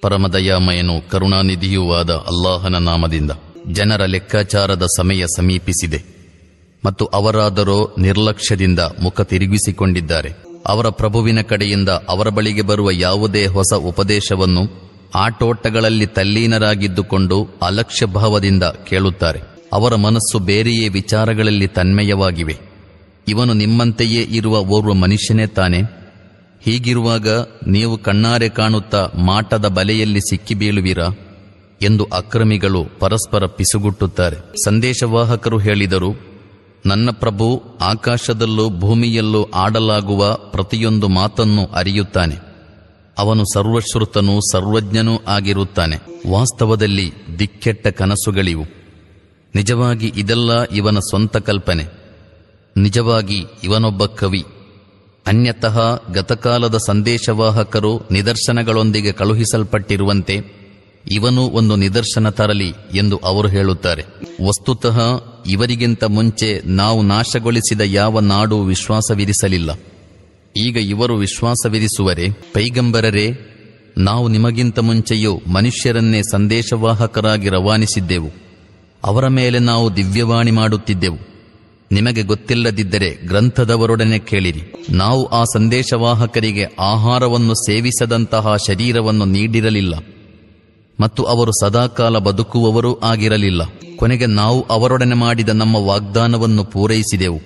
ಪರಮದಯಾಮಯನು ಕರುಣಾನಿಧಿಯೂ ಆದ ಅಲ್ಲಾಹನ ನಾಮದಿಂದ ಜನರ ಲೆಕ್ಕಾಚಾರದ ಸಮಯ ಸಮೀಪಿಸಿದೆ ಮತ್ತು ಅವರಾದರೋ ನಿರ್ಲಕ್ಷ್ಯದಿಂದ ಮುಖ ತಿರುಗಿಸಿಕೊಂಡಿದ್ದಾರೆ. ಅವರ ಪ್ರಭುವಿನ ಕಡೆಯಿಂದ ಅವರ ಬಳಿಗೆ ಬರುವ ಯಾವುದೇ ಹೊಸ ಉಪದೇಶವನ್ನು ಆಟೋಟಗಳಲ್ಲಿ ತಲ್ಲೀನರಾಗಿದ್ದುಕೊಂಡು ಅಲಕ್ಷ್ಯ ಭಾವದಿಂದ ಕೇಳುತ್ತಾರೆ. ಅವರ ಮನಸ್ಸು ಬೇರೆಯೇ ವಿಚಾರಗಳಲ್ಲಿ ತನ್ಮಯವಾಗಿವೆ. ಇವನು ನಿಮ್ಮಂತೆಯೇ ಇರುವ ಓರ್ವ ಮನುಷ್ಯನೇ ತಾನೆ. ಹೀಗಿರುವಾಗ ನೀವು ಕಣ್ಣಾರೆ ಕಾಣುತ್ತಾ ಮಾಟದ ಬಲೆಯಲ್ಲಿ ಸಿಕ್ಕಿ ಬೀಳುವಿರಾ? ಎಂದು ಅಕ್ರಮಿಗಳು ಪರಸ್ಪರ ಪಿಸುಗುಟ್ಟುತ್ತಾರೆ. ಸಂದೇಶವಾಹಕರು ಹೇಳಿದರು, ನನ್ನ ಪ್ರಭು ಆಕಾಶದಲ್ಲೂ ಭೂಮಿಯಲ್ಲೂ ಆಡಲಾಗುವ ಪ್ರತಿಯೊಂದು ಮಾತನ್ನು ಅರಿಯುತ್ತಾನೆ. ಅವನು ಸರ್ವಶ್ರುತನೂ ಸರ್ವಜ್ಞನೂ ಆಗಿರುತ್ತಾನೆ. ವಾಸ್ತವದಲ್ಲಿ ದಿಕ್ಕೆಟ್ಟ ಕನಸುಗಳಿವು. ನಿಜವಾಗಿ ಇದೆಲ್ಲ ಇವನ ಸ್ವಂತ ಕಲ್ಪನೆ. ನಿಜವಾಗಿ ಇವನೊಬ್ಬ ಕವಿ. ಅನ್ಯತಃ ಗತಕಾಲದ ಸಂದೇಶವಾಹಕರು ನಿದರ್ಶನಗಳೊಂದಿಗೆ ಕಳುಹಿಸಲ್ಪಟ್ಟಿರುವಂತೆ ಇವನು ಒಂದು ನಿದರ್ಶನ ತರಲಿ ಎಂದು ಅವರು ಹೇಳುತ್ತಾರೆ. ವಸ್ತುತಃ ಇವರಿಗಿಂತ ಮುಂಚೆ ನಾವು ನಾಶಗೊಳಿಸಿದ ಯಾವ ನಾಡು ವಿಶ್ವಾಸವಿರಿಸಲಿಲ್ಲ. ಈಗ ಇವರು ವಿಶ್ವಾಸವಿರಿಸುವರೆ, ಪೈಗಂಬರರೇ, ನಾವು ನಿಮಗಿಂತ ಮುಂಚೆಯೂ ಮನುಷ್ಯರನ್ನೇ ಸಂದೇಶವಾಹಕರಾಗಿ ರವಾನಿಸಿದ್ದೆವು. ಅವರ ಮೇಲೆ ನಾವು ದಿವ್ಯವಾಣಿ ಮಾಡುತ್ತಿದ್ದೆವು. ನಿಮಗೆ ಗೊತ್ತಿಲ್ಲದಿದ್ದರೆ ಗ್ರಂಥದವರೊಡನೆ ಕೇಳಿರಿ. ನಾವು ಆ ಸಂದೇಶವಾಹಕರಿಗೆ ಆಹಾರವನ್ನು ಸೇವಿಸದಂತಹ ಶರೀರವನ್ನು ನೀಡಿರಲಿಲ್ಲ. ಮತ್ತು ಅವರು ಸದಾಕಾಲ ಬದುಕುವವರೂ ಆಗಿರಲಿಲ್ಲ. ಕೊನೆಗೆ ನಾವು ಅವರೊಡನೆ ಮಾಡಿದ ನಮ್ಮ ವಾಗ್ದಾನವನ್ನು ಪೂರೈಸಿದೆವು.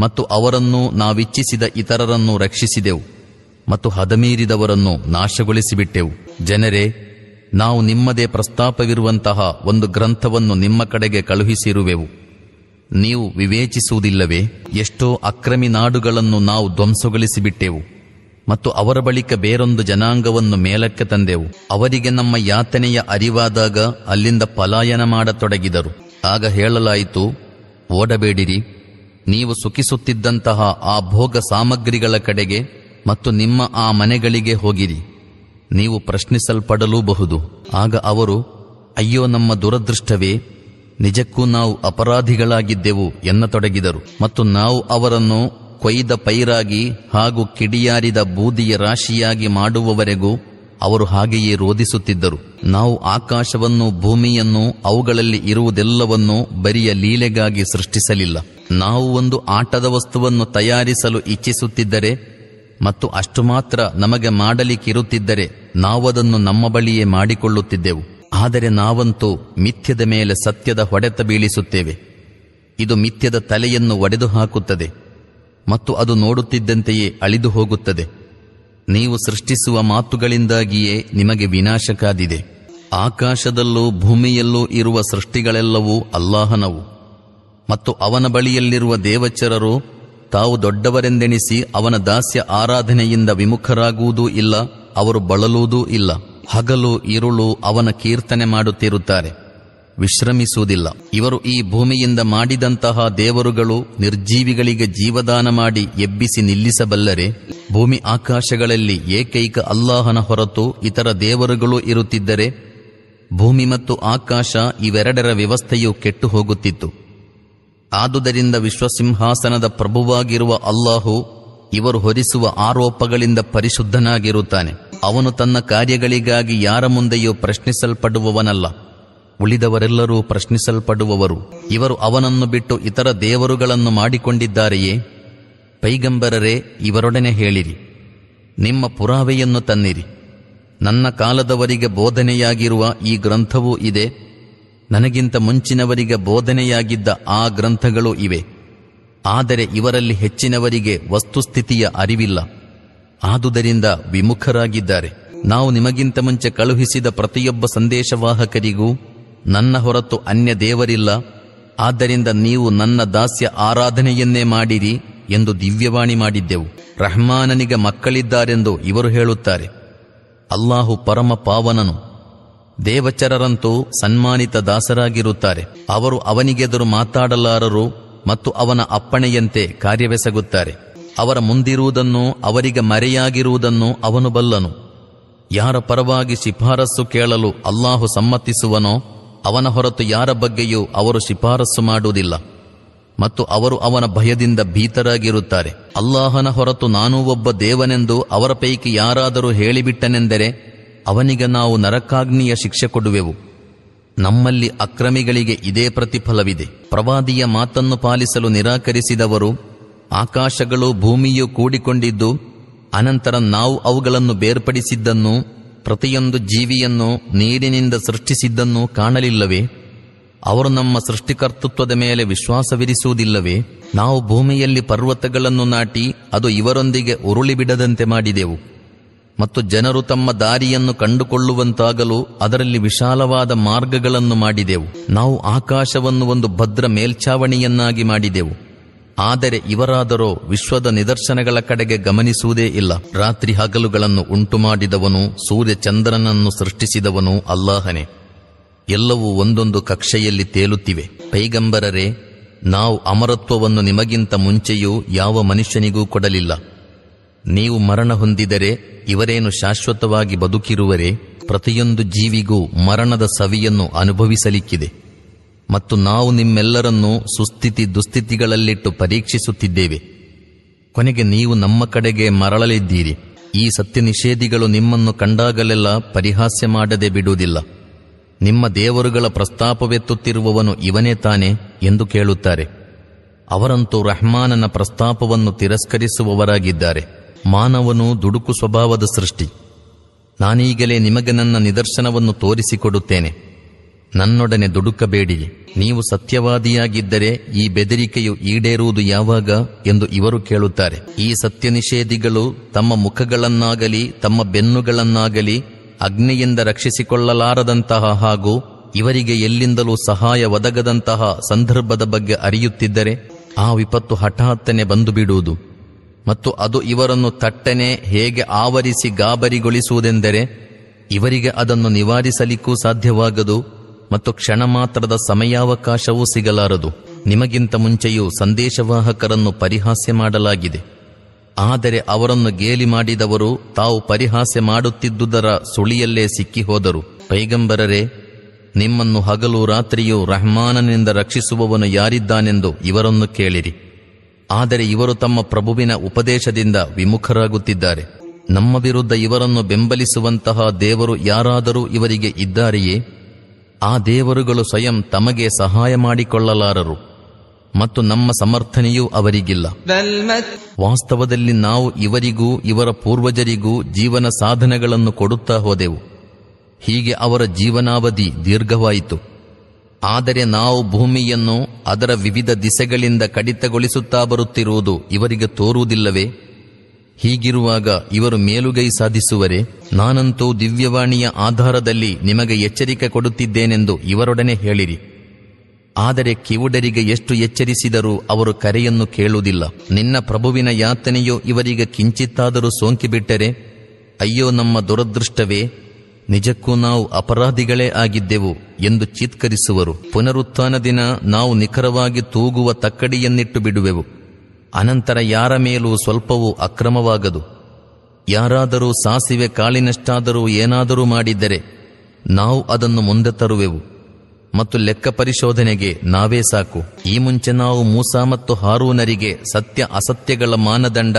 ಮತ್ತು ಅವರನ್ನು ನಾವಿಚ್ಛಿಸಿದ ಇತರರನ್ನು ರಕ್ಷಿಸಿದೆವು. ಮತ್ತು ಹದಮೀರಿದವರನ್ನು ನಾಶಗೊಳಿಸಿಬಿಟ್ಟೆವು. ಜನರೇ, ನಾವು ನಿಮ್ಮದೇ ಪ್ರಸ್ತಾಪವಿರುವಂತಹ ಒಂದು ಗ್ರಂಥವನ್ನು ನಿಮ್ಮ ಕಡೆಗೆ ಕಳುಹಿಸಿರುವೆವು. ನೀವು ವಿವೇಚಿಸುವುದಿಲ್ಲವೇ? ಎಷ್ಟೋ ಅಕ್ರಮಿ ನಾಡುಗಳನ್ನು ನಾವು ಧ್ವಂಸಗೊಳಿಸಿಬಿಟ್ಟೆವು. ಮತ್ತು ಅವರ ಬಳಿಕ ಬೇರೊಂದು ಜನಾಂಗವನ್ನು ಮೇಲಕ್ಕೆ ತಂದೆವು. ಅವರಿಗೆ ನಮ್ಮ ಯಾತನೆಯ ಅರಿವಾದಾಗ ಅಲ್ಲಿಂದ ಪಲಾಯನ ಮಾಡತೊಡಗಿದರು. ಆಗ ಹೇಳಲಾಯಿತು, ಓಡಬೇಡಿರಿ. ನೀವು ಸುಖಿಸುತ್ತಿದ್ದಂತಹ ಆ ಭೋಗ ಸಾಮಗ್ರಿಗಳ ಕಡೆಗೆ ಮತ್ತು ನಿಮ್ಮ ಆ ಮನೆಗಳಿಗೆ ಹೋಗಿರಿ. ನೀವು ಪ್ರಶ್ನಿಸಲ್ಪಡಲೂಬಹುದು. ಆಗ ಅವರು, ಅಯ್ಯೋ, ನಮ್ಮ ದುರದೃಷ್ಟವೇ ನಿಜಕ್ಕೂ ನಾವು ಅಪರಾಧಿಗಳಾಗಿದ್ದೆವು ಎನ್ನತೊಡಗಿದರು. ಮತ್ತು ನಾವು ಅವರನ್ನು ಕೊಯ್ದ ಪೈರಾಗಿ ಹಾಗೂ ಕಿಡಿಯಾರಿದ ಬೂದಿಯ ರಾಶಿಯಾಗಿ ಮಾಡುವವರೆಗೂ ಅವರು ಹಾಗೆಯೇ ರೋಧಿಸುತ್ತಿದ್ದರು. ನಾವು ಆಕಾಶವನ್ನು ಭೂಮಿಯನ್ನು ಅವುಗಳಲ್ಲಿ ಇರುವುದೆಲ್ಲವನ್ನೂ ಬರಿಯ ಲೀಲೆಗಾಗಿ ಸೃಷ್ಟಿಸಲಿಲ್ಲ. ನಾವು ಒಂದು ಆಟದ ವಸ್ತುವನ್ನು ತಯಾರಿಸಲು ಇಚ್ಛಿಸುತ್ತಿದ್ದರೆ ಮತ್ತು ಅಷ್ಟು ಮಾತ್ರ ನಮಗೆ ಮಾಡಲಿಕ್ಕಿರುತ್ತಿದ್ದರೆ ನಾವದನ್ನು ನಮ್ಮ ಬಳಿಯೇ ಮಾಡಿಕೊಳ್ಳುತ್ತಿದ್ದೆವು. ಆದರೆ ನಾವಂತೂ ಮಿಥ್ಯದ ಮೇಲೆ ಸತ್ಯದ ಹೊಡೆತ ಬೀಳಿಸುತ್ತೇವೆ. ಇದು ಮಿಥ್ಯದ ತಲೆಯನ್ನು ಒಡೆದು ಹಾಕುತ್ತದೆ ಮತ್ತು ಅದು ನೋಡುತ್ತಿದ್ದಂತೆಯೇ ಅಳಿದು ಹೋಗುತ್ತದೆ. ನೀವು ಸೃಷ್ಟಿಸುವ ಮಾತುಗಳಿಂದಾಗಿಯೇ ನಿಮಗೆ ವಿನಾಶಕಾದಿದೆ. ಆಕಾಶದಲ್ಲೂ ಭೂಮಿಯಲ್ಲೂ ಇರುವ ಸೃಷ್ಟಿಗಳೆಲ್ಲವೂ ಅಲ್ಲಾಹನವು. ಮತ್ತು ಅವನ ಬಳಿಯಲ್ಲಿರುವ ದೇವಚರರು ತಾವು ದೊಡ್ಡವರೆಂದೆಣಿಸಿ ಅವನ ದಾಸ್ಯ ಆರಾಧನೆಯಿಂದ ವಿಮುಖರಾಗುವುದೂ ಇಲ್ಲ, ಅವರು ಬಳಲುವುದೂ ಇಲ್ಲ. ಹಗಲು, ಇರುಳು ಅವನ ಕೀರ್ತನೆ ಮಾಡುತ್ತಿರುತ್ತಾರೆ. ವಿಶ್ರಮಿಸುವುದಿಲ್ಲ. ಇವರು ಈ ಭೂಮಿಯಿಂದ ಮಾಡಿದಂತಹ ದೇವರುಗಳು ನಿರ್ಜೀವಿಗಳಿಗೆ ಜೀವದಾನ ಮಾಡಿ ಎಬ್ಬಿಸಿ ನಿಲ್ಲಿಸಬಲ್ಲರೆ, ಭೂಮಿ ಆಕಾಶಗಳಲ್ಲಿ ಏಕೈಕ ಅಲ್ಲಾಹನ ಹೊರತು ಇತರ ದೇವರುಗಳು ಇರುತ್ತಿದ್ದರೆ, ಭೂಮಿ ಮತ್ತು ಆಕಾಶ ಇವೆರಡರ ವ್ಯವಸ್ಥೆಯು ಕೆಟ್ಟು ಹೋಗುತ್ತಿತ್ತು ಆದುದರಿಂದ ವಿಶ್ವಸಿಂಹಾಸನದ ಪ್ರಭುವಾಗಿರುವ ಅಲ್ಲಾಹು ಇವರು ಹೊರಿಸುವ ಆರೋಪಗಳಿಂದ ಪರಿಶುದ್ಧನಾಗಿರುತ್ತಾನೆ. ಅವನು ತನ್ನ ಕಾರ್ಯಗಳಿಗಾಗಿ ಯಾರ ಮುಂದೆಯೂ ಪ್ರಶ್ನಿಸಲ್ಪಡುವವನಲ್ಲ. ಉಳಿದವರೆಲ್ಲರೂ ಪ್ರಶ್ನಿಸಲ್ಪಡುವವರು. ಇವರು ಅವನನ್ನು ಬಿಟ್ಟು ಇತರ ದೇವರುಗಳನ್ನು ಮಾಡಿಕೊಂಡಿದ್ದಾರೆಯೇ? ಪೈಗಂಬರರೇ, ಇವರೊಡನೆ ಹೇಳಿರಿ. ನಿಮ್ಮ ಪುರಾವೆಯನ್ನು ತನ್ನಿರಿ. ನನ್ನ ಕಾಲದವರಿಗೆ ಬೋಧನೆಯಾಗಿರುವ ಈ ಗ್ರಂಥವೂ ಇದೆ. ನನಗಿಂತ ಮುಂಚಿನವರಿಗೆ ಬೋಧನೆಯಾಗಿದ್ದ ಆ ಗ್ರಂಥಗಳೂ ಇವೆ. ಆದರೆ ಇವರಲ್ಲಿ ಹೆಚ್ಚಿನವರಿಗೆ ವಸ್ತುಸ್ಥಿತಿಯ ಅರಿವಿಲ್ಲ. ಆದುದರಿಂದ ವಿಮುಖರಾಗಿದ್ದಾರೆ. ನಾವು ನಿಮಗಿಂತ ಮುಂಚೆ ಕಳುಹಿಸಿದ ಪ್ರತಿಯೊಬ್ಬ ಸಂದೇಶವಾಹಕರಿಗೂ ನನ್ನ ಹೊರತು ಅನ್ಯ ದೇವರಿಲ್ಲ. ಆದ್ದರಿಂದ ನೀವು ನನ್ನ ದಾಸ್ಯ ಆರಾಧನೆಯನ್ನೇ ಮಾಡಿರಿ ಎಂದು ದಿವ್ಯವಾಣಿ ಮಾಡಿದ್ದೆವು. ರಹಮಾನನಿಗೆ ಮಕ್ಕಳಿದ್ದಾರೆಂದು ಇವರು ಹೇಳುತ್ತಾರೆ. ಅಲ್ಲಾಹು ಪರಮ ಪಾವನನು. ದೇವಚರರಂತೂ ಸನ್ಮಾನಿತ ದಾಸರಾಗಿರುತ್ತಾರೆ. ಅವರು ಅವನಿಗೆದುರು ಮಾತಾಡಲಾರರು ಮತ್ತು ಅವನ ಅಪ್ಪಣೆಯಂತೆ ಕಾರ್ಯವೆಸಗುತ್ತಾರೆ. ಅವರ ಮುಂದಿರುವುದನ್ನು, ಅವರಿಗೆ ಮರೆಯಾಗಿರುವುದನ್ನು ಅವನು ಬಲ್ಲನು. ಯಾರ ಪರವಾಗಿ ಶಿಫಾರಸ್ಸು ಕೇಳಲು ಅಲ್ಲಾಹು ಸಮ್ಮತಿಸುವನೋ, ಅವನ ಹೊರತು ಯಾರ ಬಗ್ಗೆಯೂ ಅವರು ಶಿಫಾರಸ್ಸು ಮಾಡುವುದಿಲ್ಲ. ಮತ್ತು ಅವರು ಅವನ ಭಯದಿಂದ ಭೀತರಾಗಿರುತ್ತಾರೆ. ಅಲ್ಲಾಹನ ಹೊರತು ನಾನೂ ಒಬ್ಬ ದೇವನೆಂದು ಅವರ ಪೈಕಿ ಯಾರಾದರೂ ಹೇಳಿಬಿಟ್ಟನೆಂದರೆ, ಅವನಿಗೆ ನಾವು ನರಕಾಗ್ನಿಯ ಶಿಕ್ಷೆ ಕೊಡುವೆವು. ನಮ್ಮಲ್ಲಿ ಅಕ್ರಮಿಗಳಿಗೆ ಇದೇ ಪ್ರತಿಫಲವಿದೆ. ಪ್ರವಾದಿಯ ಮಾತನ್ನು ಪಾಲಿಸಲು ನಿರಾಕರಿಸಿದವರು ಆಕಾಶಗಳು ಭೂಮಿಯು ಕೂಡಿಕೊಂಡಿದ್ದು, ಅನಂತರ ನಾವು ಅವುಗಳನ್ನು ಬೇರ್ಪಡಿಸಿದ್ದನ್ನು, ಪ್ರತಿಯೊಂದು ಜೀವಿಯನ್ನು ನೀರಿನಿಂದ ಸೃಷ್ಟಿಸಿದ್ದನ್ನು ಕಾಣಲಿಲ್ಲವೇ? ಅವರು ನಮ್ಮ ಸೃಷ್ಟಿಕರ್ತೃತ್ವದ ಮೇಲೆ ವಿಶ್ವಾಸವಿರಿಸುವುದಿಲ್ಲವೇ? ನಾವು ಭೂಮಿಯಲ್ಲಿ ಪರ್ವತಗಳನ್ನು ನಾಟಿ, ಅದು ಇವರೊಂದಿಗೆ ಉರುಳಿ ಬಿಡದಂತೆ ಮಾಡಿದೆವು. ಮತ್ತು ಜನರು ತಮ್ಮ ದಾರಿಯನ್ನು ಕಂಡುಕೊಳ್ಳುವಂತಾಗಲು ಅದರಲ್ಲಿ ವಿಶಾಲವಾದ ಮಾರ್ಗಗಳನ್ನು ಮಾಡಿದೆವು. ನಾವು ಆಕಾಶವನ್ನು ಒಂದು ಭದ್ರ ಮೇಲ್ಛಾವಣಿಯನ್ನಾಗಿ ಮಾಡಿದೆವು. ಆದರೆ ಇವರಾದರೋ ವಿಶ್ವದ ನಿದರ್ಶನಗಳ ಕಡೆಗೆ ಗಮನಿಸುವುದೇ ಇಲ್ಲ. ರಾತ್ರಿ ಹಗಲುಗಳನ್ನು ಉಂಟುಮಾಡಿದವನು, ಸೂರ್ಯ ಚಂದ್ರನನ್ನು ಸೃಷ್ಟಿಸಿದವನು ಅಲ್ಲಾಹನೇ. ಎಲ್ಲವೂ ಒಂದೊಂದು ಕಕ್ಷೆಯಲ್ಲಿ ತೇಲುತ್ತಿವೆ. ಪೈಗಂಬರರೇ, ನಾವು ಅಮರತ್ವವನ್ನು ನಿಮಗಿಂತ ಮುಂಚೆಯೂ ಯಾವ ಮನುಷ್ಯನಿಗೂ ಕೊಡಲಿಲ್ಲ. ನೀವು ಮರಣ ಹೊಂದಿದರೆ, ಇವರೇನು ಶಾಶ್ವತವಾಗಿ ಬದುಕಿರುವರೆ, ಪ್ರತಿಯೊಂದು ಜೀವಿಗೂ ಮರಣದ ಸವಿಯನ್ನು ಅನುಭವಿಸಲಿಕ್ಕಿದೆ. ಮತ್ತು ನಾವು ನಿಮ್ಮೆಲ್ಲರನ್ನೂ ಸುಸ್ಥಿತಿ ದುಸ್ಥಿತಿಗಳಲ್ಲಿಟ್ಟು ಪರೀಕ್ಷಿಸುತ್ತಿದ್ದೇವೆ. ಕೊನೆಗೆ ನೀವು ನಮ್ಮ ಕಡೆಗೆ ಮರಳಲಿದ್ದೀರಿ. ಈ ಸತ್ಯ ನಿಷೇಧಿಗಳು ನಿಮ್ಮನ್ನು ಕಂಡಾಗಲೆಲ್ಲ ಪರಿಹಾಸ್ಯ ಮಾಡದೆ ಬಿಡುವುದಿಲ್ಲ. ನಿಮ್ಮ ದೇವರುಗಳ ಪ್ರಸ್ತಾಪವೆತ್ತುತ್ತಿರುವವನು ಇವನೇ ತಾನೆ ಎಂದು ಕೇಳುತ್ತಾರೆ. ಅವರಂತೂ ರಹ್ಮಾನನ ಪ್ರಸ್ತಾಪವನ್ನು ತಿರಸ್ಕರಿಸುವವರಾಗಿದ್ದಾರೆ. ಮಾನವನು ದುಡುಕು ಸ್ವಭಾವದ ಸೃಷ್ಟಿ. ನಾನೀಗಲೇ ನಿಮಗೆ ನನ್ನ ನಿದರ್ಶನವನ್ನು ತೋರಿಸಿಕೊಡುತ್ತೇನೆ. ನನ್ನೊಡನೆ ದುಡುಕಬೇಡಿ. ನೀವು ಸತ್ಯವಾದಿಯಾಗಿದ್ದರೆ ಈ ಬೆದರಿಕೆಯು ಈಡೇರುವುದು ಯಾವಾಗ ಎಂದು ಇವರು ಕೇಳುತ್ತಾರೆ. ಈ ಸತ್ಯ ನಿಷೇಧಿಗಳು ತಮ್ಮ ಮುಖಗಳನ್ನಾಗಲಿ, ತಮ್ಮ ಬೆನ್ನುಗಳನ್ನಾಗಲಿ ಅಗ್ನಿಯಿಂದ ರಕ್ಷಿಸಿಕೊಳ್ಳಲಾರದಂತಹ ಹಾಗೂ ಇವರಿಗೆ ಎಲ್ಲಿಂದಲೂ ಸಹಾಯ ಒದಗದಂತಹ ಸಂದರ್ಭದ ಬಗ್ಗೆ ಅರಿಯುತ್ತಿದ್ದರೆ ಆ ವಿಪತ್ತು ಹಠಾತ್ತನೆ ಬಂದು ಬಿಡುವುದು ಮತ್ತು ಅದು ಇವರನ್ನು ತಟ್ಟನೆ ಹೇಗೆ ಆವರಿಸಿ ಗಾಬರಿಗೊಳಿಸುವುದೆಂದರೆ ಇವರಿಗೆ ಅದನ್ನು ನಿವಾರಿಸಲಿಕ್ಕೂ ಸಾಧ್ಯವಾಗದು. ಮತ್ತು ಕ್ಷಣ ಮಾತ್ರದ ಸಮಯಾವಕಾಶವೂ ಸಿಗಲಾರದು. ನಿಮಗಿಂತ ಮುಂಚೆಯೂ ಸಂದೇಶವಾಹಕರನ್ನು ಪರಿಹಾಸ್ಯ ಮಾಡಲಾಗಿದೆ. ಆದರೆ ಅವರನ್ನು ಗೇಲಿ ಮಾಡಿದವರು ತಾವು ಪರಿಹಾಸ್ಯ ಮಾಡುತ್ತಿದ್ದುದರ ಸುಳಿಯಲ್ಲೇ ಸಿಕ್ಕಿಹೋದರು. ಪೈಗಂಬರರೇ, ನಿಮ್ಮನ್ನು ಹಗಲು ರಾತ್ರಿಯೂ ರಹಮಾನನಿಂದ ರಕ್ಷಿಸುವವನು ಯಾರಿದ್ದಾನೆಂದು ಇವರನ್ನು ಕೇಳಿರಿ. ಆದರೆ ಇವರು ತಮ್ಮ ಪ್ರಭುವಿನ ಉಪದೇಶದಿಂದ ವಿಮುಖರಾಗುತ್ತಿದ್ದಾರೆ. ನಮ್ಮ ವಿರುದ್ಧ ಇವರನ್ನು ಬೆಂಬಲಿಸುವಂತಹ ದೇವರು ಯಾರಾದರೂ ಇವರಿಗೆ ಇದ್ದಾರೆಯೇ? ಆ ದೇವರುಗಳು ಸ್ವಯಂ ತಮಗೆ ಸಹಾಯ ಮಾಡಿಕೊಳ್ಳಲಾರರು ಮತ್ತು ನಮ್ಮ ಸಮರ್ಥನೆಯೂ ಅವರಿಗಿಲ್ಲ. ವಾಸ್ತವದಲ್ಲಿ ನಾವು ಇವರಿಗೂ, ಇವರ ಪೂರ್ವಜರಿಗೂ ಜೀವನ ಸಾಧನೆಗಳನ್ನು ಕೊಡುತ್ತಾ ಹೋದೆವು. ಹೀಗೆ ಅವರ ಜೀವನಾವಧಿ ದೀರ್ಘವಾಯಿತು. ಆದರೆ ನಾವು ಭೂಮಿಯನ್ನು ಅದರ ವಿವಿಧ ದಿಸೆಗಳಿಂದ ಕಡಿತಗೊಳಿಸುತ್ತಾ ಬರುತ್ತಿರುವುದು ಇವರಿಗೆ ತೋರುವುದಿಲ್ಲವೇ? ಹೀಗಿರುವಾಗ ಇವರು ಮೇಲುಗೈ ಸಾಧಿಸುವರೆ, ನಾನಂತೂ ದಿವ್ಯವಾಣಿಯ ಆಧಾರದಲ್ಲಿ ನಿಮಗೆ ಎಚ್ಚರಿಕೆ ಕೊಡುತ್ತಿದ್ದೇನೆಂದು ಇವರೊಡನೆ ಹೇಳಿರಿ. ಆದರೆ ಕಿವುಡರಿಗೆ ಎಷ್ಟು ಎಚ್ಚರಿಸಿದರೂ ಅವರು ಕರೆಯನ್ನು ಕೇಳುವುದಿಲ್ಲ. ನಿನ್ನ ಪ್ರಭುವಿನ ಯಾತನೆಯು ಇವರಿಗೆ ಕಿಂಚಿತ್ತಾದರೂ ಸೋಂಕಿಬಿಟ್ಟರೆ, ಅಯ್ಯೋ ನಮ್ಮ ದುರದೃಷ್ಟವೇ, ನಿಜಕ್ಕೂ ನಾವು ಅಪರಾಧಿಗಳೇ ಆಗಿದ್ದೆವು ಎಂದು ಚಿತ್ಕರಿಸುವರು. ಪುನರುತ್ಥಾನ ದಿನ ನಾವು ನಿಖರವಾಗಿ ತೂಗುವ ತಕ್ಕಡಿಯನ್ನಿಟ್ಟು ಬಿಡುವೆವು. ಅನಂತರ ಯಾರ ಮೇಲೂ ಸ್ವಲ್ಪವೂ ಅಕ್ರಮವಾಗದು. ಯಾರಾದರೂ ಸಾಸಿವೆ ಕಾಳಿನಷ್ಟಾದರೂ ಏನಾದರೂ ಮಾಡಿದ್ದರೆ ನಾವು ಅದನ್ನು ಮುಂದೆ ತರುವೆವು. ಮತ್ತು ಲೆಕ್ಕ ಪರಿಶೋಧನೆಗೆ ನಾವೇ ಸಾಕು. ಈ ಮುಂಚೆ ನಾವು ಮೂಸಾ ಮತ್ತು ಹಾರೂನರಿಗೆ ಸತ್ಯ ಅಸತ್ಯಗಳ ಮಾನದಂಡ,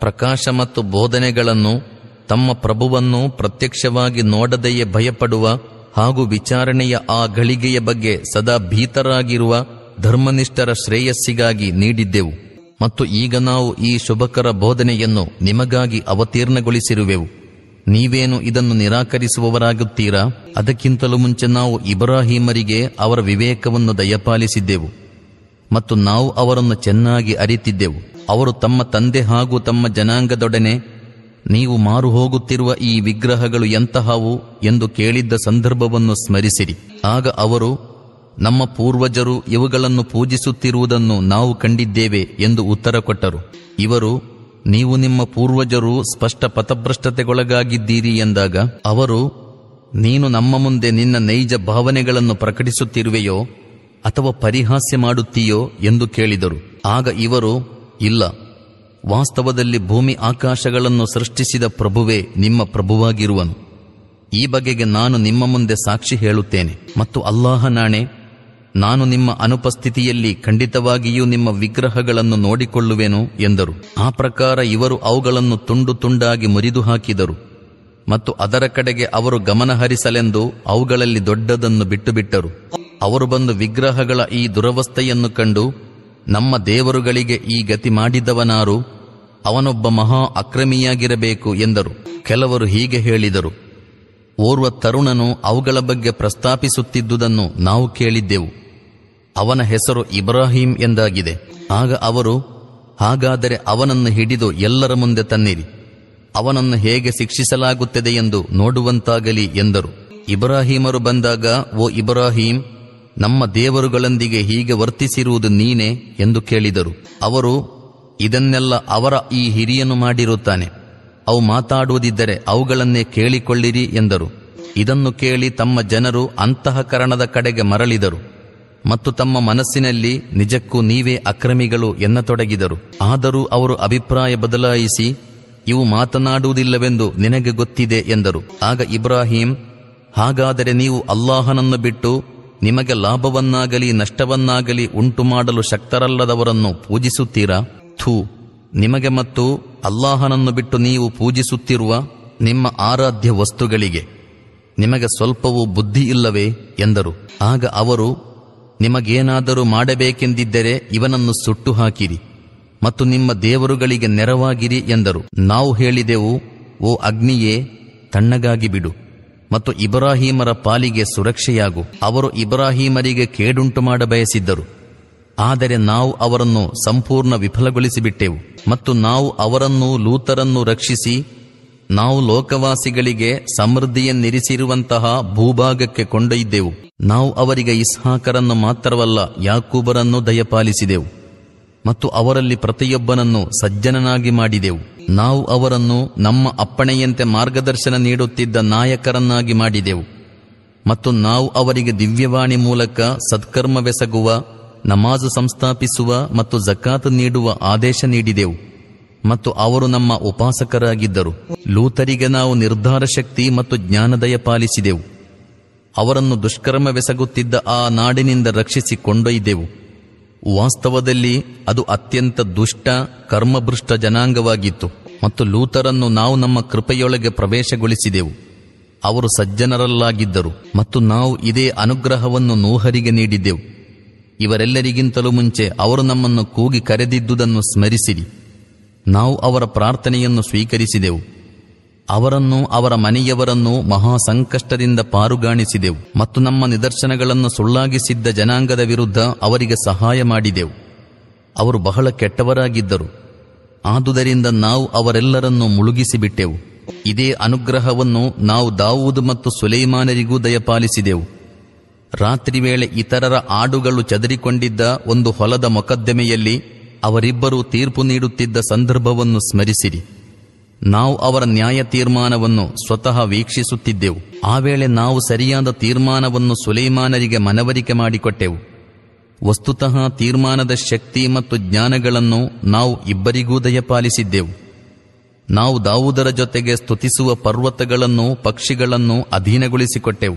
ಪ್ರಕಾಶ ಮತ್ತು ಬೋಧನೆಗಳನ್ನು, ತಮ್ಮ ಪ್ರಭುವನ್ನು ಪ್ರತ್ಯಕ್ಷವಾಗಿ ನೋಡದೆಯೇ ಭಯಪಡುವ ಹಾಗೂ ವಿಚಾರಣೆಯ ಆ ಗಳಿಗೆಯ ಬಗ್ಗೆ ಸದಾ ಭೀತರಾಗಿರುವ ಧರ್ಮನಿಷ್ಠರ ಶ್ರೇಯಸ್ಸಿಗಾಗಿ ನೀಡಿದ್ದೆವು. ಮತ್ತು ಈಗ ನಾವು ಈ ಶುಭಕರ ಬೋಧನೆಯನ್ನು ನಿಮಗಾಗಿ ಅವತೀರ್ಣಗೊಳಿಸಿರುವೆವು. ನೀವೇನು ಇದನ್ನು ನಿರಾಕರಿಸುವವರಾಗುತ್ತೀರಾ? ಅದಕ್ಕಿಂತಲೂ ಮುಂಚೆ ನಾವು ಇಬ್ರಾಹಿಮರಿಗೆ ಅವರ ವಿವೇಕವನ್ನು ದಯಪಾಲಿಸಿದ್ದೆವು. ಮತ್ತು ನಾವು ಅವರನ್ನು ಚೆನ್ನಾಗಿ ಅರಿತಿದ್ದೆವು. ಅವರು ತಮ್ಮ ತಂದೆ ಹಾಗೂ ತಮ್ಮ ಜನಾಂಗದೊಡನೆ ನೀವು ಮಾರು ಹೋಗುತ್ತಿರುವ ಈ ವಿಗ್ರಹಗಳು ಎಂತಹವು ಎಂದು ಕೇಳಿದ್ದ ಸಂದರ್ಭವನ್ನು ಸ್ಮರಿಸಿರಿ. ಆಗ ಅವರು ನಮ್ಮ ಪೂರ್ವಜರು ಇವುಗಳನ್ನು ಪೂಜಿಸುತ್ತಿರುವುದನ್ನು ನಾವು ಕಂಡಿದ್ದೇವೆ ಎಂದು ಉತ್ತರ ಕೊಟ್ಟರು. ಇವರು, ನೀವು ನಿಮ್ಮ ಪೂರ್ವಜರು ಸ್ಪಷ್ಟ ಪಥಭ್ರಷ್ಟತೆಗೊಳಗಾಗಿದ್ದೀರಿ ಎಂದಾಗ, ಅವರು, ನೀನು ನಮ್ಮ ಮುಂದೆ ನಿನ್ನ ನೈಜ ಭಾವನೆಗಳನ್ನು ಪ್ರಕಟಿಸುತ್ತಿರುವೆಯೋ, ಅಥವಾ ಪರಿಹಾಸ್ಯ ಮಾಡುತ್ತೀಯೋ ಎಂದು ಕೇಳಿದರು. ಆಗ ಇವರು, ಇಲ್ಲ, ವಾಸ್ತವದಲ್ಲಿ ಭೂಮಿ ಆಕಾಶಗಳನ್ನು ಸೃಷ್ಟಿಸಿದ ಪ್ರಭುವೇ ನಿಮ್ಮ ಪ್ರಭುವಾಗಿರುವನು. ಈ ಬಗೆಗೆ ನಾನು ನಿಮ್ಮ ಮುಂದೆ ಸಾಕ್ಷಿ ಹೇಳುತ್ತೇನೆ. ಮತ್ತು ಅಲ್ಲಾಹ ನಾಣೆ ನಾನು ನಿಮ್ಮ ಅನುಪಸ್ಥಿತಿಯಲ್ಲಿ ಖಂಡಿತವಾಗಿಯೂ ನಿಮ್ಮ ವಿಗ್ರಹಗಳನ್ನು ನೋಡಿಕೊಳ್ಳುವೆನು ಎಂದರು. ಆ ಪ್ರಕಾರ ಇವರು ಅವುಗಳನ್ನು ತುಂಡು ತುಂಡಾಗಿ ಮುರಿದು ಹಾಕಿದರು. ಮತ್ತು ಅದರ ಕಡೆಗೆ ಅವರು ಗಮನಹರಿಸಲೆಂದು ಅವುಗಳಲ್ಲಿ ದೊಡ್ಡದನ್ನು ಬಿಟ್ಟುಬಿಟ್ಟರು. ಅವರು ಬಂದು ವಿಗ್ರಹಗಳ ಈ ದುರವಸ್ಥೆಯನ್ನು ಕಂಡು, ನಮ್ಮ ದೇವರುಗಳಿಗೆ ಈ ಗತಿ ಮಾಡಿದವನಾರು, ಅವನೊಬ್ಬ ಮಹಾ ಅಕ್ರಮಿಯಾಗಿರಬೇಕು ಎಂದರು. ಕೆಲವರು ಹೀಗೆ ಹೇಳಿದರು. ಓರ್ವ ತರುಣನು ಅವುಗಳ ಬಗ್ಗೆ ಪ್ರಸ್ತಾಪಿಸುತ್ತಿದ್ದುದನ್ನು ನಾವು ಕೇಳಿದ್ದೆವು. ಅವನ ಹೆಸರು ಇಬ್ರಾಹಿಂ ಎಂದಾಗಿದೆ. ಆಗ ಅವರು, ಹಾಗಾದರೆ ಅವನನ್ನು ಹಿಡಿದು ಎಲ್ಲರ ಮುಂದೆ ತನ್ನಿರಿ. ಅವನನ್ನು ಹೇಗೆ ಶಿಕ್ಷಿಸಲಾಗುತ್ತದೆ ಎಂದು ನೋಡುವಂತಾಗಲಿ ಎಂದರು. ಇಬ್ರಾಹಿಮರು ಬಂದಾಗ, ಓ ಇಬ್ರಾಹಿಂ, ನಮ್ಮ ದೇವರುಗಳೊಂದಿಗೆ ಹೀಗೆ ವರ್ತಿಸಿರುವುದು ನೀನೆ ಎಂದು ಕೇಳಿದರು. ಅವರು, ಇದನ್ನೆಲ್ಲ ಅವರ ಈ ಹಿರಿಯನು ಮಾಡಿರುತ್ತಾನೆ. ಅವು ಮಾತಾಡುವುದಿದ್ದರೆ ಅವುಗಳನ್ನೇ ಕೇಳಿಕೊಳ್ಳಿರಿ ಎಂದರು. ಇದನ್ನು ಕೇಳಿ ತಮ್ಮ ಜನರು ಅಂತಃಕರಣದ ಕಡೆಗೆ ಮರಳಿದರು. ಮತ್ತು ತಮ್ಮ ಮನಸ್ಸಿನಲ್ಲಿ ನಿಜಕ್ಕೂ ನೀವೇ ಅಕ್ರಮಿಗಳು ಎನ್ನತೊಡಗಿದರು. ಆದರೂ ಅವರು ಅಭಿಪ್ರಾಯ ಬದಲಾಯಿಸಿ, ಇವು ಮಾತನಾಡುವುದಿಲ್ಲವೆಂದು ನಿನಗೆ ಗೊತ್ತಿದೆ ಎಂದರು. ಆಗ ಇಬ್ರಾಹಿಂ, ಹಾಗಾದರೆ ನೀವು ಅಲ್ಲಾಹನನ್ನು ಬಿಟ್ಟು ನಿಮಗೆ ಲಾಭವನ್ನಾಗಲಿ ನಷ್ಟವನ್ನಾಗಲಿ ಉಂಟು ಮಾಡಲು ಶಕ್ತರಲ್ಲದವರನ್ನು ಪೂಜಿಸುತ್ತೀರಾ? ಥೂ, ನಿಮಗೆ ಮತ್ತು ಅಲ್ಲಾಹನನ್ನು ಬಿಟ್ಟು ನೀವು ಪೂಜಿಸುತ್ತಿರುವ ನಿಮ್ಮ ಆರಾಧ್ಯ ವಸ್ತುಗಳಿಗೆ ನಿಮಗೆ ಸ್ವಲ್ಪವೂ ಬುದ್ಧಿ ಇಲ್ಲವೇ ಎಂದರು. ಆಗ ಅವರು ನಿಮಗೇನಾದರೂ ಮಾಡಬೇಕೆಂದಿದ್ದರೆ ಇವನನ್ನು ಸುಟ್ಟು ಹಾಕಿರಿ ಮತ್ತು ನಿಮ್ಮ ದೇವರುಗಳಿಗೆ ನೆರವಾಗಿರಿ ಎಂದರು. ನಾವು ಹೇಳಿದೆವು, ಓ ಅಗ್ನಿಯೇ, ತಣ್ಣಗಾಗಿ ಬಿಡು ಮತ್ತು ಇಬ್ರಾಹೀಮರ ಪಾಲಿಗೆ ಸುರಕ್ಷೆಯಾಗು. ಅವರು ಇಬ್ರಾಹೀಮರಿಗೆ ಕೇಡುಂಟು ಮಾಡ ಬಯಸಿದ್ದರು. ಆದರೆ ನಾವು ಅವರನ್ನು ಸಂಪೂರ್ಣ ವಿಫಲಗೊಳಿಸಿಬಿಟ್ಟೆವು ಮತ್ತು ನಾವು ಅವರನ್ನು ಲೂತರನ್ನು ರಕ್ಷಿಸಿ ನಾವು ಲೋಕವಾಸಿಗಳಿಗೆ ಸಮೃದ್ಧಿಯನ್ನಿರಿಸಿರುವಂತಹ ಭೂಭಾಗಕ್ಕೆ ಕೊಂಡೊಯ್ದೆವು. ನಾವು ಅವರಿಗೆ ಇಸ್ಹಾಕರನ್ನು ಮಾತ್ರವಲ್ಲ, ಯಾಕೂಬರನ್ನು ದಯಪಾಲಿಸಿದೆವು ಮತ್ತು ಅವರಲ್ಲಿ ಪ್ರತಿಯೊಬ್ಬನನ್ನು ಸಜ್ಜನನಾಗಿ ಮಾಡಿದೆವು. ನಾವು ಅವರನ್ನು ನಮ್ಮ ಅಪ್ಪಣೆಯಂತೆ ಮಾರ್ಗದರ್ಶನ ನೀಡುತ್ತಿದ್ದ ನಾಯಕರನ್ನಾಗಿ ಮಾಡಿದೆವು ಮತ್ತು ನಾವು ಅವರಿಗೆ ದಿವ್ಯವಾಣಿ ಮೂಲಕ ಸತ್ಕರ್ಮವೆಸಗುವ, ನಮಾಜು ಸಂಸ್ಥಾಪಿಸುವ ಮತ್ತು ಜಕಾತ್ ನೀಡುವ ಆದೇಶ ನೀಡಿದೆವು. ಮತ್ತು ಅವರು ನಮ್ಮ ಉಪಾಸಕರಾಗಿದ್ದರು. ಲೂತರಿಗೆ ನಾವು ನಿರ್ಧಾರ ಶಕ್ತಿ ಮತ್ತು ಜ್ಞಾನದಯ ಪಾಲಿಸಿದೆವು. ಅವರನ್ನು ದುಷ್ಕರ್ಮವೆಸಗುತ್ತಿದ್ದ ಆ ನಾಡಿನಿಂದ ರಕ್ಷಿಸಿ ಕೊಂಡೊಯ್ದೆವು. ವಾಸ್ತವದಲ್ಲಿ ಅದು ಅತ್ಯಂತ ದುಷ್ಟ ಕರ್ಮಭೃಷ್ಟ ಜನಾಂಗವಾಗಿತ್ತು. ಮತ್ತು ಲೂತರನ್ನು ನಾವು ನಮ್ಮ ಕೃಪೆಯೊಳಗೆ ಪ್ರವೇಶಗೊಳಿಸಿದೆವು. ಅವರು ಸಜ್ಜನರಲ್ಲಾಗಿದ್ದರು ಮತ್ತು ನಾವು ಇದೇ ಅನುಗ್ರಹವನ್ನು ನೋಹರಿಗೆ ನೀಡಿದ್ದೆವು. ಇವರೆಲ್ಲರಿಗಿಂತಲೂ ಮುಂಚೆ ಅವರು ನಮ್ಮನ್ನು ಕೂಗಿ ಕರೆದಿದ್ದುದನ್ನು ಸ್ಮರಿಸಿರಿ. ನಾವು ಅವರ ಪ್ರಾರ್ಥನೆಯನ್ನು ಸ್ವೀಕರಿಸಿದೆವು. ಅವರನ್ನು ಅವರ ಮನೆಯವರನ್ನು ಮಹಾ ಸಂಕಷ್ಟದಿಂದ ಪಾರುಗಾಣಿಸಿದೆವು ಮತ್ತು ನಮ್ಮ ನಿದರ್ಶನಗಳನ್ನು ಸುಳ್ಳಾಗಿಸಿದ್ದ ಜನಾಂಗದ ವಿರುದ್ಧ ಅವರಿಗೆ ಸಹಾಯ ಮಾಡಿದೆವು. ಅವರು ಬಹಳ ಕೆಟ್ಟವರಾಗಿದ್ದರು. ಆದುದರಿಂದ ನಾವು ಅವರೆಲ್ಲರನ್ನು ಮುಳುಗಿಸಿಬಿಟ್ಟೆವು. ಇದೇ ಅನುಗ್ರಹವನ್ನು ನಾವು ದಾವೂದ್ ಮತ್ತು ಸುಲೈಮಾನರಿಗೂ ದಯಪಾಲಿಸಿದೆವು. ರಾತ್ರಿ ವೇಳೆ ಇತರರ ಆಡುಗಳು ಚದರಿಕೊಂಡಿದ್ದ ಒಂದು ಹೊಲದ ಮೊಕದ್ದಮೆಯಲ್ಲಿ ಅವರಿಬ್ಬರೂ ತೀರ್ಪು ನೀಡುತ್ತಿದ್ದ ಸಂದರ್ಭವನ್ನು ಸ್ಮರಿಸಿರಿ. ನಾವು ಅವರ ನ್ಯಾಯ ತೀರ್ಮಾನವನ್ನು ಸ್ವತಃ ವೀಕ್ಷಿಸುತ್ತಿದ್ದೆವು. ಆ ವೇಳೆ ನಾವು ಸರಿಯಾದ ತೀರ್ಮಾನವನ್ನು ಸುಲೈಮಾನರಿಗೆ ಮನವರಿಕೆ ಮಾಡಿಕೊಟ್ಟೆವು. ವಸ್ತುತಃ ತೀರ್ಮಾನದ ಶಕ್ತಿ ಮತ್ತು ಜ್ಞಾನಗಳನ್ನು ನಾವು ಇಬ್ಬರಿಗೂ ದಯಪಾಲಿಸಿದ್ದೆವು. ನಾವು ದಾವುದರ ಜೊತೆಗೆ ಸ್ತುತಿಸುವ ಪರ್ವತಗಳನ್ನು, ಪಕ್ಷಿಗಳನ್ನು ಅಧೀನಗೊಳಿಸಿಕೊಟ್ಟೆವು.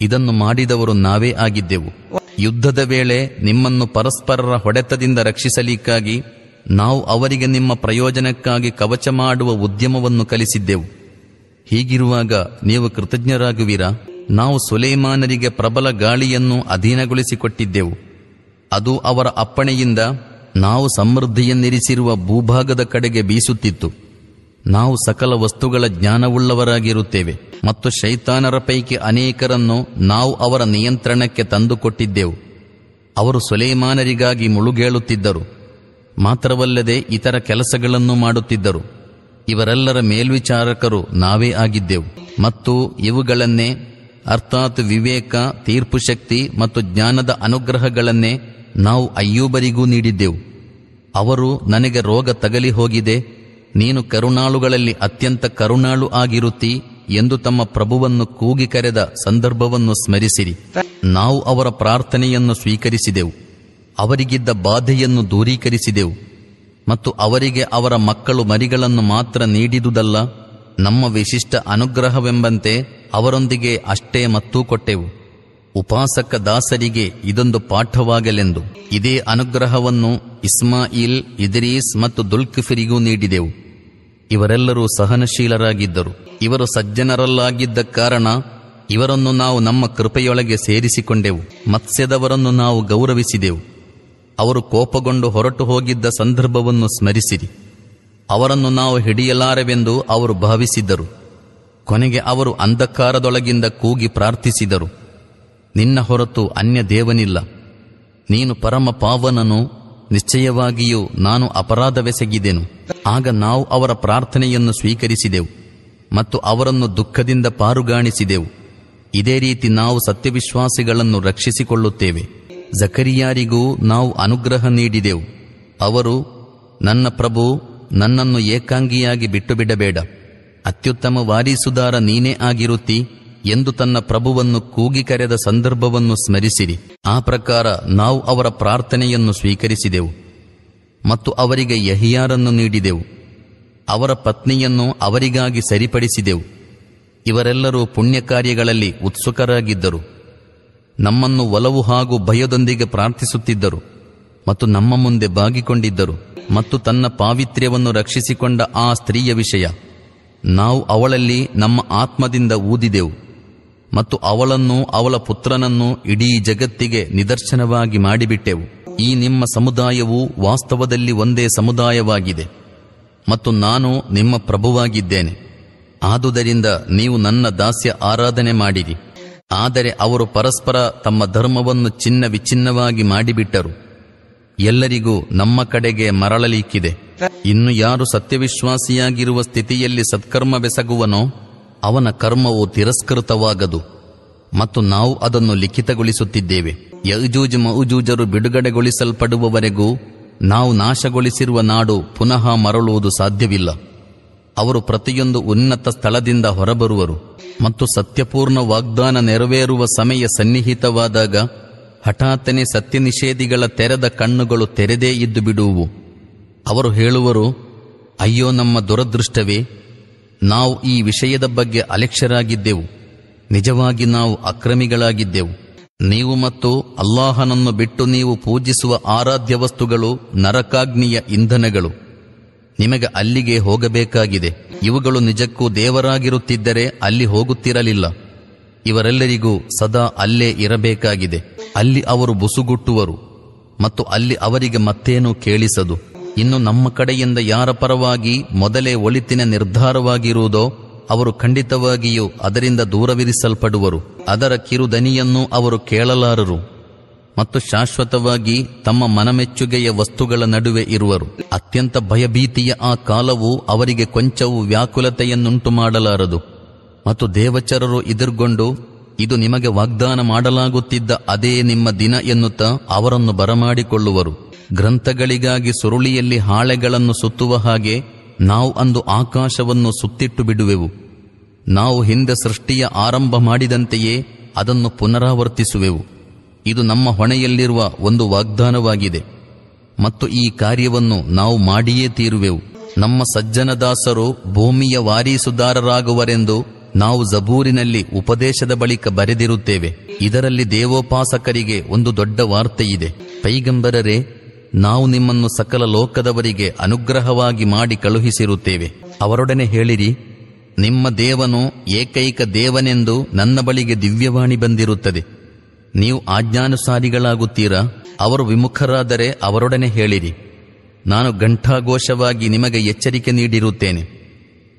ಇದನ್ನು ಮಾಡಿದವರು ನಾವೇ ಆಗಿದ್ದೆವು. ಯುದ್ಧದ ವೇಳೆ ನಿಮ್ಮನ್ನು ಪರಸ್ಪರರ ಹೊಡೆತದಿಂದ ರಕ್ಷಿಸಲಿಕ್ಕಾಗಿ ನಾವು ಅವರಿಗೆ ನಿಮ್ಮ ಪ್ರಯೋಜನಕ್ಕಾಗಿ ಕವಚ ಮಾಡುವ ಉದ್ಯಮವನ್ನು ಕಲಿಸಿದ್ದೆವು. ಹೀಗಿರುವಾಗ ನೀವು ಕೃತಜ್ಞರಾಗುವಿರಾ. ನಾವು ಸುಲೈಮಾನರಿಗೆ ಪ್ರಬಲ ಗಾಳಿಯನ್ನು ಅಧೀನಗೊಳಿಸಿಕೊಟ್ಟಿದ್ದೆವು. ಅದು ಅವರ ಅಪ್ಪಣೆಯಿಂದ ನಾವು ಸಮೃದ್ಧಿಯನ್ನಿರಿಸಿರುವ ಭೂಭಾಗದ ಕಡೆಗೆ ಬೀಸುತ್ತಿತ್ತು. ನಾವು ಸಕಲ ವಸ್ತುಗಳ ಜ್ಞಾನವುಳ್ಳವರಾಗಿರುತ್ತೇವೆ ಮತ್ತು ಶೈತಾನರ ಪೈಕಿ ಅನೇಕರನ್ನು ನಾವು ಅವರ ನಿಯಂತ್ರಣಕ್ಕೆ ತಂದುಕೊಟ್ಟಿದ್ದೆವು. ಅವರು ಸುಲೇಮಾನರಿಗಾಗಿ ಮುಳುಗೇಳುತ್ತಿದ್ದರು. ಮಾತ್ರವಲ್ಲದೆ ಇತರ ಕೆಲಸಗಳನ್ನು ಮಾಡುತ್ತಿದ್ದರು. ಇವರೆಲ್ಲರ ಮೇಲ್ವಿಚಾರಕರು ನಾವೇ ಆಗಿದ್ದೆವು. ಮತ್ತು ಇವುಗಳನ್ನೇ ಅರ್ಥಾತ್ ವಿವೇಕ, ತೀರ್ಪು ಶಕ್ತಿ ಮತ್ತು ಜ್ಞಾನದ ಅನುಗ್ರಹಗಳನ್ನೇ ನಾವು ಅಯ್ಯೂಬರಿಗೂ ನೀಡಿದ್ದೆವು. ಅವರು ನನಗೆ ರೋಗ ತಗಲಿ ಹೋಗಿದೆ ನೀನು ಕರುಣಾಳುಗಳಲ್ಲಿ ಅತ್ಯಂತ ಕರುಣಾಳು ಆಗಿರುತ್ತಿ ಎಂದು ತಮ್ಮ ಪ್ರಭುವನ್ನು ಕೂಗಿ ಕರೆದ ಸಂದರ್ಭವನ್ನು ಸ್ಮರಿಸಿರಿ. ನಾವು ಅವರ ಪ್ರಾರ್ಥನೆಯನ್ನು ಸ್ವೀಕರಿಸಿದೆವು. ಅವರಿಗಿದ್ದ ಬಾಧೆಯನ್ನು ದೂರೀಕರಿಸಿದೆವು. ಮತ್ತು ಅವರಿಗೆ ಅವರ ಮಕ್ಕಳು ಮರಿಗಳನ್ನು ಮಾತ್ರ ನೀಡಿದುದಲ್ಲ, ನಮ್ಮ ವಿಶಿಷ್ಟ ಅನುಗ್ರಹವೆಂಬಂತೆ ಅವರೊಂದಿಗೆ ಅಷ್ಟೇ ಮತ್ತೂ ಕೊಟ್ಟೆವು. ಉಪಾಸಕ ದಾಸರಿಗೆ ಇದೊಂದು ಪಾಠವಾಗಲೆಂದು. ಇದೇ ಅನುಗ್ರಹವನ್ನು ಇಸ್ಮಾಯಿಲ್, ಇದ್ರೀಸ್ ಮತ್ತು ದುಲ್ಕಿಫಿರಿಗೂ ನೀಡಿದೆವು. ಇವರೆಲ್ಲರೂ ಸಹನಶೀಲರಾಗಿದ್ದರು. ಇವರು ಸಜ್ಜನರಲ್ಲಾಗಿದ್ದ ಕಾರಣ ಇವರನ್ನು ನಾವು ನಮ್ಮ ಕೃಪೆಯೊಳಗೆ ಸೇರಿಸಿಕೊಂಡೆವು. ಮತ್ಸ್ಯದವರನ್ನು ನಾವು ಗೌರವಿಸಿದೆವು. ಅವರು ಕೋಪಗೊಂಡು ಹೊರಟು ಹೋಗಿದ್ದ ಸಂದರ್ಭವನ್ನು ಸ್ಮರಿಸಿರಿ. ಅವರನ್ನು ನಾವು ಹಿಡಿಯಲಾರೆವೆಂದು ಅವರು ಭಾವಿಸಿದ್ದರು. ಕೊನೆಗೆ ಅವರು ಅಂಧಕಾರದೊಳಗಿಂದ ಕೂಗಿ ಪ್ರಾರ್ಥಿಸಿದರು. ನಿನ್ನ ಹೊರತು ಅನ್ಯ ದೇವನಿಲ್ಲ ನೀನು ಪರಮ ಪಾವನನು ನಿಶ್ಚಯವಾಗಿಯೂ ನಾನು ಅಪರಾಧವೆಸಗಿದೆನು. ಆಗ ನಾವು ಅವರ ಪ್ರಾರ್ಥನೆಯನ್ನು ಸ್ವೀಕರಿಸಿದೆವು ಮತ್ತು ಅವರನ್ನು ದುಃಖದಿಂದ ಪಾರುಗಾಣಿಸಿದೆವು. ಇದೇ ರೀತಿ ನಾವು ಸತ್ಯವಿಶ್ವಾಸಿಗಳನ್ನು ರಕ್ಷಿಸಿಕೊಳ್ಳುತ್ತೇವೆ. ಜಕರಿಯಾರಿಗೂ ನಾವು ಅನುಗ್ರಹ ನೀಡಿದೆವು. ಅವರು, ನನ್ನ ಪ್ರಭು, ನನ್ನನ್ನು ಏಕಾಂಗಿಯಾಗಿ ಬಿಟ್ಟು ಬಿಡಬೇಡ ಅತ್ಯುತ್ತಮ ವಾರಿಸುದಾರ ನೀನೇ ಆಗಿರುತ್ತಿ. ಎಂದು ತನ್ನ ಪ್ರಭುವನ್ನು ಕೂಗಿ ಕರೆದ ಸಂದರ್ಭವನ್ನು ಸ್ಮರಿಸಿರಿ. ಆ ಪ್ರಕಾರ ನಾವು ಅವರ ಪ್ರಾರ್ಥನೆಯನ್ನು ಸ್ವೀಕರಿಸಿದೆವು ಮತ್ತು ಅವರಿಗೆ ಯಹಿಯಾರನ್ನು ನೀಡಿದೆವು. ಅವರ ಪತ್ನಿಯನ್ನು ಅವರಿಗಾಗಿ ಸರಿಪಡಿಸಿದೆವು. ಇವರೆಲ್ಲರೂ ಪುಣ್ಯ ಕಾರ್ಯಗಳಲ್ಲಿ ಉತ್ಸುಕರಾಗಿದ್ದರು. ನಮ್ಮನ್ನು ಒಲವು ಹಾಗೂ ಭಯದೊಂದಿಗೆ ಪ್ರಾರ್ಥಿಸುತ್ತಿದ್ದರು ಮತ್ತು ನಮ್ಮ ಮುಂದೆ ಬಾಗಿಕೊಂಡಿದ್ದರು ಮತ್ತು ತನ್ನ ಪಾವಿತ್ರ್ಯವನ್ನು ರಕ್ಷಿಸಿಕೊಂಡ ಆ ಸ್ತ್ರೀಯ ವಿಷಯ. ನಾವು ಅವಳಲ್ಲಿ ನಮ್ಮ ಆತ್ಮದಿಂದ ಊದಿದೆವು. ಮತ್ತು ಅವಳನ್ನು, ಅವಳ ಪುತ್ರನನ್ನು ಇಡೀ ಜಗತ್ತಿಗೆ ನಿದರ್ಶನವಾಗಿ ಮಾಡಿಬಿಟ್ಟೆವು. ಈ ನಿಮ್ಮ ಸಮುದಾಯವು ವಾಸ್ತವದಲ್ಲಿ ಒಂದೇ ಸಮುದಾಯವಾಗಿದೆ. ಮತ್ತು ನಾನು ನಿಮ್ಮ ಪ್ರಭುವಾಗಿದ್ದೇನೆ. ಆದುದರಿಂದ ನೀವು ನನ್ನ ದಾಸ್ಯ ಆರಾಧನೆ ಮಾಡಿರಿ. ಆದರೆ ಅವರು ಪರಸ್ಪರ ತಮ್ಮ ಧರ್ಮವನ್ನು ಚಿನ್ನ ವಿಚ್ಛಿನ್ನವಾಗಿ ಮಾಡಿಬಿಟ್ಟರು. ಎಲ್ಲರಿಗೂ ನಮ್ಮ ಕಡೆಗೆ ಮರಳಲಿಕ್ಕಿದೆ. ಇನ್ನು ಯಾರು ಸತ್ಯವಿಶ್ವಾಸಿಯಾಗಿರುವ ಸ್ಥಿತಿಯಲ್ಲಿ ಸತ್ಕರ್ಮ ಬೆಸಗುವನೋ ಅವನ ಕರ್ಮವು ತಿರಸ್ಕೃತವಾಗದು. ಮತ್ತು ನಾವು ಅದನ್ನು ಲಿಖಿತಗೊಳಿಸುತ್ತಿದ್ದೇವೆ. ಯಜೂಜ್ ಮೌಜೂಜರು ಬಿಡುಗಡೆಗೊಳಿಸಲ್ಪಡುವವರೆಗೂ ನಾವು ನಾಶಗೊಳಿಸಿರುವ ನಾಡು ಪುನಃ ಮರಳುವುದು ಸಾಧ್ಯವಿಲ್ಲ. ಅವರು ಪ್ರತಿಯೊಂದು ಉನ್ನತ ಸ್ಥಳದಿಂದ ಹೊರಬರುವರು. ಮತ್ತು ಸತ್ಯಪೂರ್ಣ ವಾಗ್ದಾನ ನೆರವೇರುವ ಸಮಯ ಸನ್ನಿಹಿತವಾದಾಗ ಹಠಾತ್ತನೆ ಸತ್ಯ ನಿಷೇಧಿಗಳ ತೆರೆದ ಕಣ್ಣುಗಳು ತೆರೆದೇ ಇದ್ದು ಬಿಡುವು ಅವರು ಹೇಳುವರು, ಅಯ್ಯೋ ನಮ್ಮ ದುರದೃಷ್ಟವೇ ನಾವು ಈ ವಿಷಯದ ಬಗ್ಗೆ ಅಲೆಕ್ಷರಾಗಿದ್ದೆವು. ನಿಜವಾಗಿ ನಾವು ಅಕ್ರಮಿಗಳಾಗಿದ್ದೆವು. ನೀವು ಮತ್ತು ಅಲ್ಲಾಹನನ್ನು ಬಿಟ್ಟು ನೀವು ಪೂಜಿಸುವ ಆರಾಧ್ಯ ವಸ್ತುಗಳು ನರಕಾಗ್ನಿಯ ಇಂಧನಗಳು. ನಿಮಗೆ ಅಲ್ಲಿಗೆ ಹೋಗಬೇಕಾಗಿದೆ. ಇವುಗಳು ನಿಜಕ್ಕೂ ದೇವರಾಗಿರುತ್ತಿದ್ದರೆ ಅಲ್ಲಿ ಹೋಗುತ್ತಿರಲಿಲ್ಲ. ಇವರೆಲ್ಲರಿಗೂ ಸದಾ ಅಲ್ಲೇ ಇರಬೇಕಾಗಿದೆ. ಅಲ್ಲಿ ಅವರು ಬುಸುಗುಟ್ಟುವರು ಮತ್ತು ಅಲ್ಲಿ ಅವರಿಗೆ ಮತ್ತೇನೂ ಕೇಳಿಸದು? ಇನ್ನು ನಮ್ಮ ಕಡೆಯಿಂದ ಯಾರ ಪರವಾಗಿ ಮೊದಲೇ ಒಳಿತಿನ ನಿರ್ಧಾರವಾಗಿರುವುದೋ ಅವರು ಖಂಡಿತವಾಗಿಯೂ ಅದರಿಂದ ದೂರವಿರಿಸಲ್ಪಡುವರು. ಅದರ ಕಿರುದನಿಯನ್ನು ಅವರು ಕೇಳಲಾರರು ಮತ್ತು ಶಾಶ್ವತವಾಗಿ ತಮ್ಮ ಮನಮೆಚ್ಚುಗೆಯ ವಸ್ತುಗಳ ನಡುವೆ ಇರುವರು. ಅತ್ಯಂತ ಭಯಭೀತಿಯ ಆ ಕಾಲವು ಅವರಿಗೆ ಕೊಂಚವೂ ವ್ಯಾಕುಲತೆಯನ್ನುಂಟು ಮಾಡಲಾರದು ಮತ್ತು ದೇವಚರರು ಎದುರ್ಗೊಂಡು ಇದು ನಿಮಗೆ ವಾಗ್ದಾನ ಮಾಡಲಾಗುತ್ತಿದ್ದ ಅದೇ ನಿಮ್ಮ ದಿನ ಎನ್ನುತ್ತಾ ಅವರನ್ನು ಬರಮಾಡಿಕೊಳ್ಳುವರು. ಗ್ರಂಥಗಳಿಗಾಗಿ ಸುರುಳಿಯಲ್ಲಿ ಹಾಳೆಗಳನ್ನು ಸುತ್ತುವ ಹಾಗೆ ನಾವು ಅಂದು ಆಕಾಶವನ್ನು ಸುತ್ತಿಟ್ಟು ಬಿಡುವೆವು. ನಾವು ಹಿಂದೆ ಸೃಷ್ಟಿಯ ಆರಂಭ ಮಾಡಿದಂತೆಯೇ ಅದನ್ನು ಪುನರಾವರ್ತಿಸುವೆವು. ಇದು ನಮ್ಮ ಹೊಣೆಯಲ್ಲಿರುವ ಒಂದು ವಾಗ್ದಾನವಾಗಿದೆ. ಮತ್ತು ಈ ಕಾರ್ಯವನ್ನು ನಾವು ಮಾಡಿಯೇ ತೀರುವೆವು. ನಮ್ಮ ಸಜ್ಜನದಾಸರು ಭೂಮಿಯ ವಾರೀಸುದಾರರಾಗುವರೆಂದು ನಾವು ಜಬೂರಿನಲ್ಲಿ ಉಪದೇಶದ ಬಳಿಕ ಬರೆದಿರುತ್ತೇವೆ, ಇದರಲ್ಲಿ ದೇವೋಪಾಸಕರಿಗೆ ಒಂದು ದೊಡ್ಡ ವಾರ್ತೆಯಿದೆ. ಪೈಗಂಬರರೇ, ನಾವು ನಿಮ್ಮನ್ನು ಸಕಲ ಲೋಕದವರಿಗೆ ಅನುಗ್ರಹವಾಗಿ ಮಾಡಿ ಕಳುಹಿಸಿರುತ್ತೇವೆ. ಅವರೊಡನೆ ಹೇಳಿರಿ, ನಿಮ್ಮ ದೇವನು ಏಕೈಕ ದೇವನೆಂದು ನನ್ನ ಬಳಿಗೆ ದಿವ್ಯವಾಣಿ ಬಂದಿರುತ್ತದೆ. ನೀವು ಆಜ್ಞಾನುಸಾರಿಗಳಾಗುತ್ತೀರಾ? ಅವರು ವಿಮುಖರಾದರೆ ಅವರೊಡನೆ ಹೇಳಿರಿ. ನಾನು ಘಂಟಾಘೋಷವಾಗಿ ನಿಮಗೆ ಎಚ್ಚರಿಕೆ ನೀಡಿರುತ್ತೇನೆ.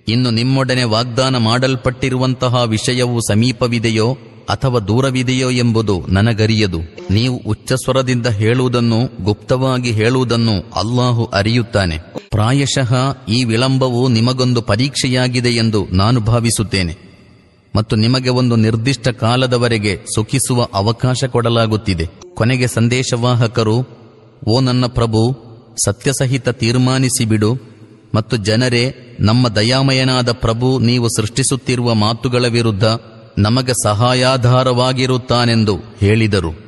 ಇನ್ನು ನಿಮ್ಮೊಡನೆ ವಾಗ್ದಾನ ಮಾಡಲ್ಪಟ್ಟಿರುವಂತಹ ವಿಷಯವು ಸಮೀಪವಿದೆಯೋ ಅಥವಾ ದೂರವಿದೆಯೋ ಎಂಬುದು ನನಗರಿಯದು. ನೀವು ಉಚ್ಚಸ್ವರದಿಂದ ಹೇಳುವುದನ್ನು, ಗುಪ್ತವಾಗಿ ಹೇಳುವುದನ್ನು ಅಲ್ಲಾಹು ಅರಿಯುತ್ತಾನೆ. ಪ್ರಾಯಶಃ ಈ ವಿಳಂಬವು ನಿಮಗೊಂದು ಪರೀಕ್ಷೆಯಾಗಿದೆ ಎಂದು ನಾನು ಭಾವಿಸುತ್ತೇನೆ. ಮತ್ತು ನಿಮಗೆ ಒಂದು ನಿರ್ದಿಷ್ಟ ಕಾಲದವರೆಗೆ ಸುಖಿಸುವ ಅವಕಾಶ ಕೊಡಲಾಗುತ್ತಿದೆ. ಕೊನೆಗೆ ಸಂದೇಶವಾಹಕರು, ಓ ನನ್ನ ಪ್ರಭು, ಸತ್ಯಸಹಿತ ತೀರ್ಮಾನಿಸಿ ಬಿಡು ಮತ್ತು ಜನರೇ ನಮ್ಮ ದಯಾಮಯನಾದ ಪ್ರಭು ನೀವು ಸೃಷ್ಟಿಸುತ್ತಿರುವ ಮಾತುಗಳ ವಿರುದ್ಧ ನಮಗೆ ಸಹಾಯಾಧಾರವಾಗಿರುತ್ತಾನೆಂದು ಹೇಳಿದರು.